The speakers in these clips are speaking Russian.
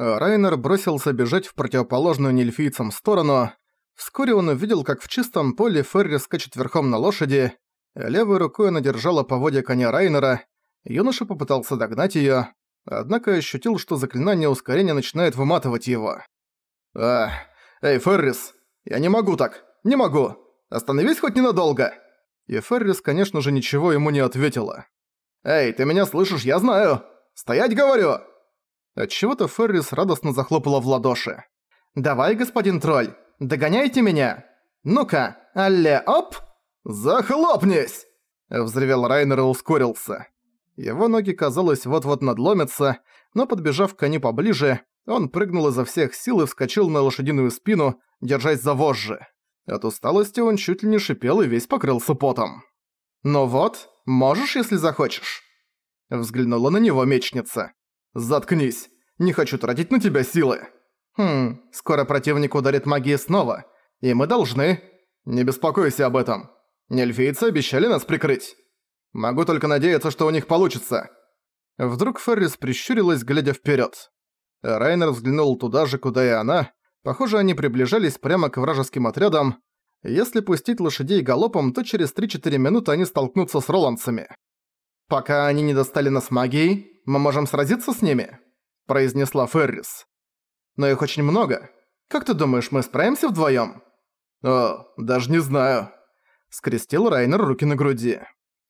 Райнер бросился бежать в противоположную нельфийцам сторону. Вскоре он увидел, как в чистом поле Ферри скачет верхом на лошади. Левой рукой она держала поводья коня Райнера. Юноша попытался догнать её, однако ощутил, что заклинание ускорения начинает выматывать его. «А, эй, Феррис, я не могу так, не могу! Остановись хоть ненадолго!» И Феррис, конечно же, ничего ему не ответила. «Эй, ты меня слышишь, я знаю! Стоять, говорю!» Отчего-то Феррис радостно захлопала в ладоши. «Давай, господин тролль, догоняйте меня! Ну-ка, алле, оп!» «Захлопнись!» Взревел Райнер и ускорился. Его ноги, казалось, вот-вот надломятся, но подбежав к коню поближе, он прыгнул изо всех сил и вскочил на лошадиную спину, держась за вожжи. От усталости он чуть ли не шипел и весь покрылся потом. «Ну вот, можешь, если захочешь». Взглянула на него мечница. «Заткнись! Не хочу тратить на тебя силы!» «Хм, скоро противник ударит магией снова, и мы должны...» «Не беспокойся об этом. Нельфийцы обещали нас прикрыть. Могу только надеяться, что у них получится». Вдруг Феррис прищурилась, глядя вперед. Райнер взглянул туда же, куда и она. Похоже, они приближались прямо к вражеским отрядам. Если пустить лошадей галопом, то через 3-4 минуты они столкнутся с роландцами. «Пока они не достали нас магией, мы можем сразиться с ними», – произнесла Феррис. «Но их очень много. Как ты думаешь, мы справимся вдвоем? «О, даже не знаю», – скрестил Райнер руки на груди.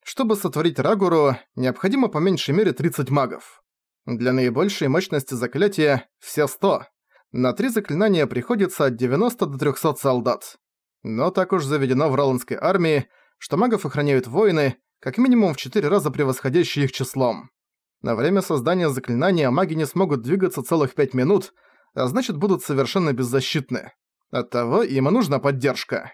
Чтобы сотворить Рагуру, необходимо по меньшей мере 30 магов. Для наибольшей мощности заклятия – все 100. На три заклинания приходится от 90 до 300 солдат. Но так уж заведено в Роландской армии, что магов охраняют воины, как минимум в 4 раза превосходящие их числом. На время создания заклинания маги не смогут двигаться целых 5 минут, а значит будут совершенно беззащитны. Оттого им и нужна поддержка.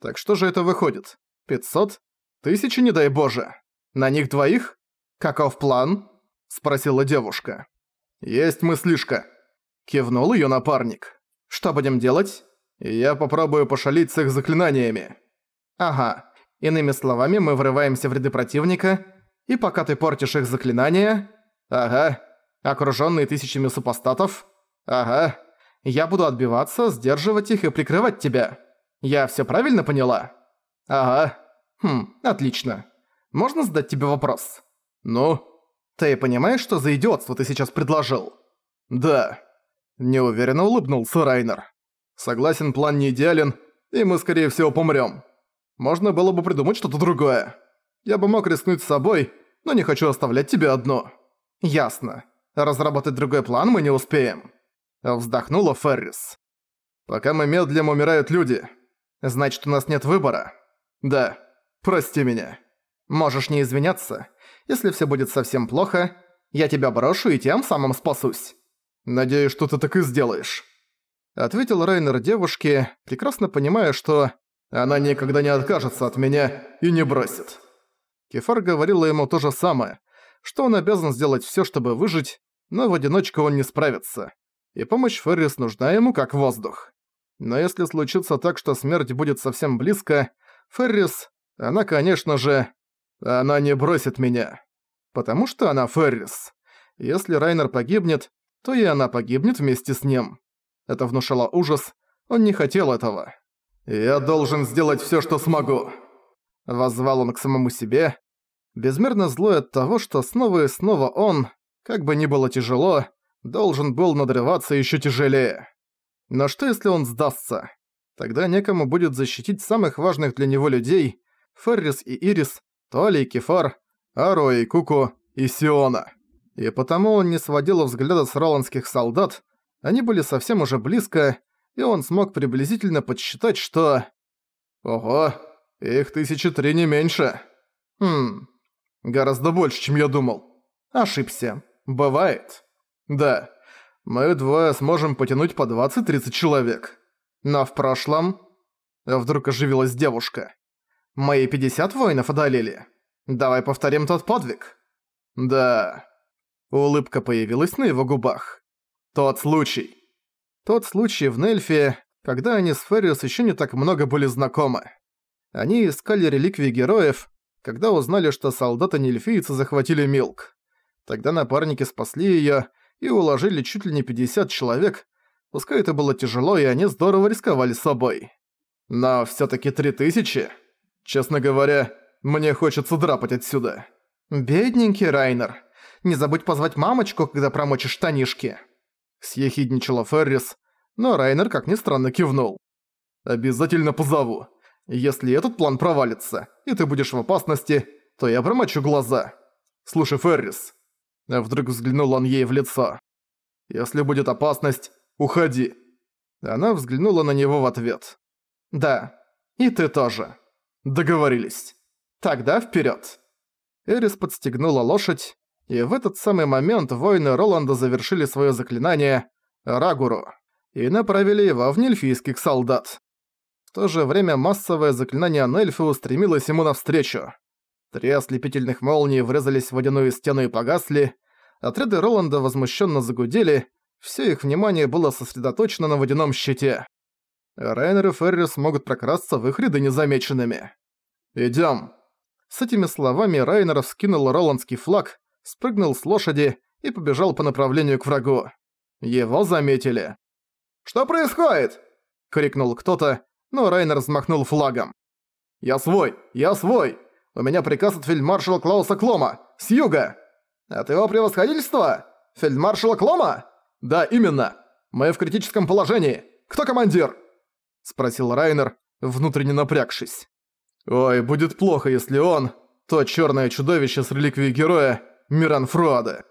Так что же это выходит? 500? Тысячи, не дай боже. На них двоих? Каков план? Спросила девушка. Есть мыслишка. Кивнул ее напарник. Что будем делать? Я попробую пошалить с их заклинаниями. Ага. Иными словами, мы врываемся в ряды противника, и пока ты портишь их заклинания... Ага. Окружённые тысячами супостатов... Ага. Я буду отбиваться, сдерживать их и прикрывать тебя. Я всё правильно поняла? Ага. Хм, отлично. Можно задать тебе вопрос? Ну? Ты понимаешь, что за идиотство ты сейчас предложил? Да. Неуверенно улыбнулся Райнер. Согласен, план не идеален, и мы, скорее всего, помрём. Можно было бы придумать что-то другое. Я бы мог рискнуть с собой, но не хочу оставлять тебя одну. Ясно. Разработать другой план мы не успеем. Вздохнула Феррис. Пока мы медлим, умирают люди. Значит, у нас нет выбора. Да. Прости меня. Можешь не извиняться. Если все будет совсем плохо, я тебя брошу и тем самым спасусь. Надеюсь, что ты так и сделаешь. Ответил Рейнер девушке, прекрасно понимая, что она никогда не откажется от меня и не бросит. Кефар говорила ему то же самое, что он обязан сделать все, чтобы выжить, но в одиночку он не справится. И помощь Феррис нужна ему как воздух. Но если случится так, что смерть будет совсем близко, Феррис она, конечно же... Она не бросит меня. Потому что она Феррис. Если Райнер погибнет, то и она погибнет вместе с ним. Это внушало ужас. Он не хотел этого. «Я должен сделать всё, что смогу», — воззвал он к самому себе. Безмерно злой от того, что снова и снова он, как бы ни было тяжело, должен был надрываться ещё тяжелее. Но что если он сдастся? Тогда некому будет защитить самых важных для него людей, Феррис и Ирис, Толи и Кефар, Аро и Куку и Сиона. И потому он не сводил взгляда с роландских солдат, они были совсем уже близко, и он смог приблизительно подсчитать, что... Ого, их тысячи три не меньше. Хм, гораздо больше, чем я думал. Ошибся. Бывает. Да, мы двое сможем потянуть по 20-30 человек. Но в прошлом... Вдруг оживилась девушка. Мои 50 воинов одолели. Давай повторим тот подвиг. Да. Улыбка появилась на его губах. Тот случай. Тот случай в Нельфе, когда они с Ферриус еще не так много были знакомы. Они искали реликвии героев, когда узнали, что солдаты-нельфийцы захватили Милк. Тогда напарники спасли её, и уложили чуть ли не 50 человек, пускай это было тяжело, и они здорово рисковали собой. Но всё-таки 3000? Честно говоря, мне хочется драпать отсюда. «Бедненький Райнер, не забудь позвать мамочку, когда промочишь штанишки!» Съехидничала Феррис, но Райнер, как ни странно, кивнул. «Обязательно позову. Если этот план провалится, и ты будешь в опасности, то я промочу глаза. Слушай, Феррис». Вдруг взглянул он ей в лицо. «Если будет опасность, уходи». Она взглянула на него в ответ. «Да, и ты тоже». «Договорились. Тогда вперед. Эрис подстегнула лошадь, и в этот самый момент воины Роланда завершили свое заклинание «Рагуру» и направили его в нельфийских солдат. В то же время массовое заклинание Нельфы устремилось ему навстречу. Три ослепительных молнии врезались в водяную стену и погасли, отряды Роланда возмущенно загудели, все их внимание было сосредоточено на водяном щите. Райнер и Феррис могут прокрасться в их ряды незамеченными. Идем. С этими словами Райнер вскинул роландский флаг, спрыгнул с лошади и побежал по направлению к врагу. Его заметили. «Что происходит?» — крикнул кто-то, но Райнер взмахнул флагом. «Я свой! Я свой! У меня приказ от фельдмаршала Клауса Клома! С юга!» «От его превосходительства? Фельдмаршала Клома?» «Да, именно! Мы в критическом положении! Кто командир?» — спросил Райнер, внутренне напрягшись. «Ой, будет плохо, если он... То чёрное чудовище с реликвией героя Миран Фруаде».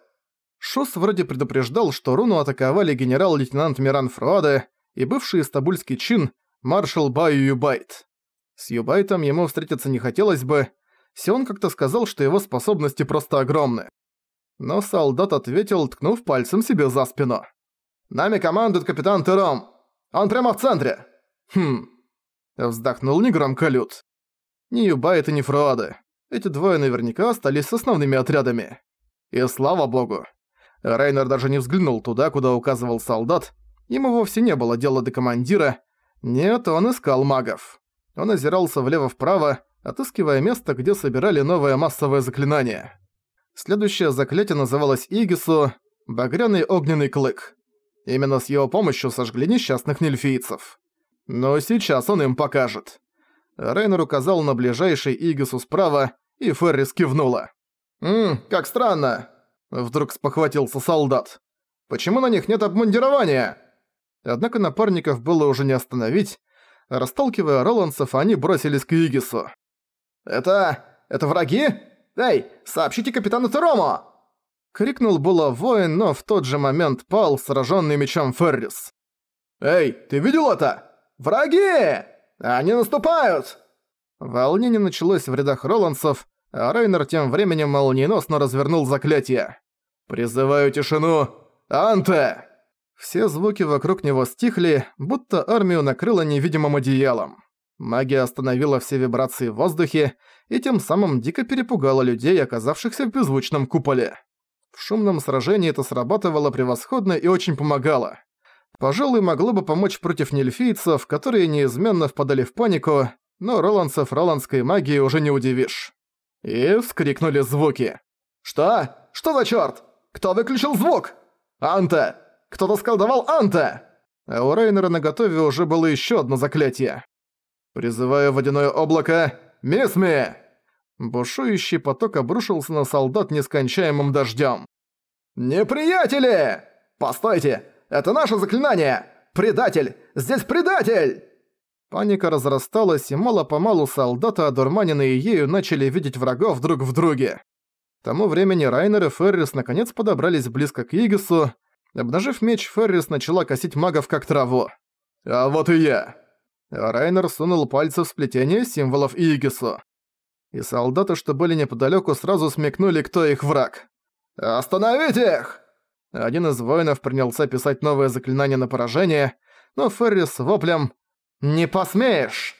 Шос вроде предупреждал, что руну атаковали генерал-лейтенант Миран Фруаде и бывший стабульский чин маршал Баю Юбайт. С Юбайтом ему встретиться не хотелось бы, Сион как-то сказал, что его способности просто огромны. Но солдат ответил, ткнув пальцем себе за спину. «Нами командует капитан Тером. Он прямо в центре!» «Хм...» Вздохнул негромко Люд. Ни Юбайт и ни Фруады. Эти двое наверняка остались с основными отрядами. И слава богу. Рейнер даже не взглянул туда, куда указывал солдат. Ему вовсе не было дела до командира. Нет, он искал магов. Он озирался влево-вправо, отыскивая место, где собирали новое массовое заклинание. Следующее заклятие называлось Игису «Багряный огненный клык». Именно с его помощью сожгли несчастных нельфийцев. Но сейчас он им покажет. Рейнер указал на ближайший Игису справа, и Феррис кивнула. «Ммм, как странно!» Вдруг спохватился солдат. «Почему на них нет обмундирования?» Однако напарников было уже не остановить. Расталкивая роландцев, они бросились к Игису. «Это... это враги? Эй, сообщите капитану Терому!» Крикнул было воин, но в тот же момент пал, сраженный мечом Феррис. «Эй, ты видел это? Враги!» «Они наступают!» Волнение началось в рядах роландцев, а Рейнер тем временем молниеносно развернул заклятие. «Призываю тишину! Анте!» Все звуки вокруг него стихли, будто армию накрыло невидимым одеялом. Магия остановила все вибрации в воздухе и тем самым дико перепугала людей, оказавшихся в беззвучном куполе. В шумном сражении это срабатывало превосходно и очень помогало пожалуй, могло бы помочь против нельфийцев, которые неизменно впадали в панику, но роландцев роландской магией уже не удивишь. И вскрикнули звуки. «Что? Что за чёрт? Кто выключил звук? Анте! Кто-то сколдовал Анте!» А у Рейнера наготове уже было ещё одно заклятие. «Призываю водяное облако, Мисми!» Бушующий поток обрушился на солдат нескончаемым дождём. «Неприятели! Постойте! Это наше заклинание! Предатель! Здесь предатель!» Паника разрасталась, и мало-помалу солдаты, одурманенные ею, начали видеть врагов друг в друге. К тому времени Райнер и Феррис наконец подобрались близко к Игису. Обнажив меч, Феррис начала косить магов как траву. «А вот и я!» Райнер сунул пальцы в сплетение символов Игису. И солдаты, что были неподалёку, сразу смекнули, кто их враг. «Остановите их!» Один из воинов принялся писать новое заклинание на поражение, но Феррис с воплем «Не посмеешь!»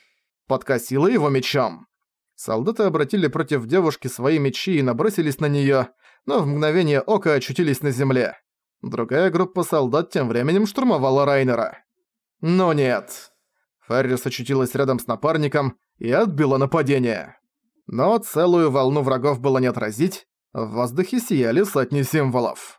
подкосила его мечом. Солдаты обратили против девушки свои мечи и набросились на неё, но в мгновение ока очутились на земле. Другая группа солдат тем временем штурмовала Райнера. Но нет. Феррис очутилась рядом с напарником и отбила нападение. Но целую волну врагов было не отразить, в воздухе сияли сотни символов.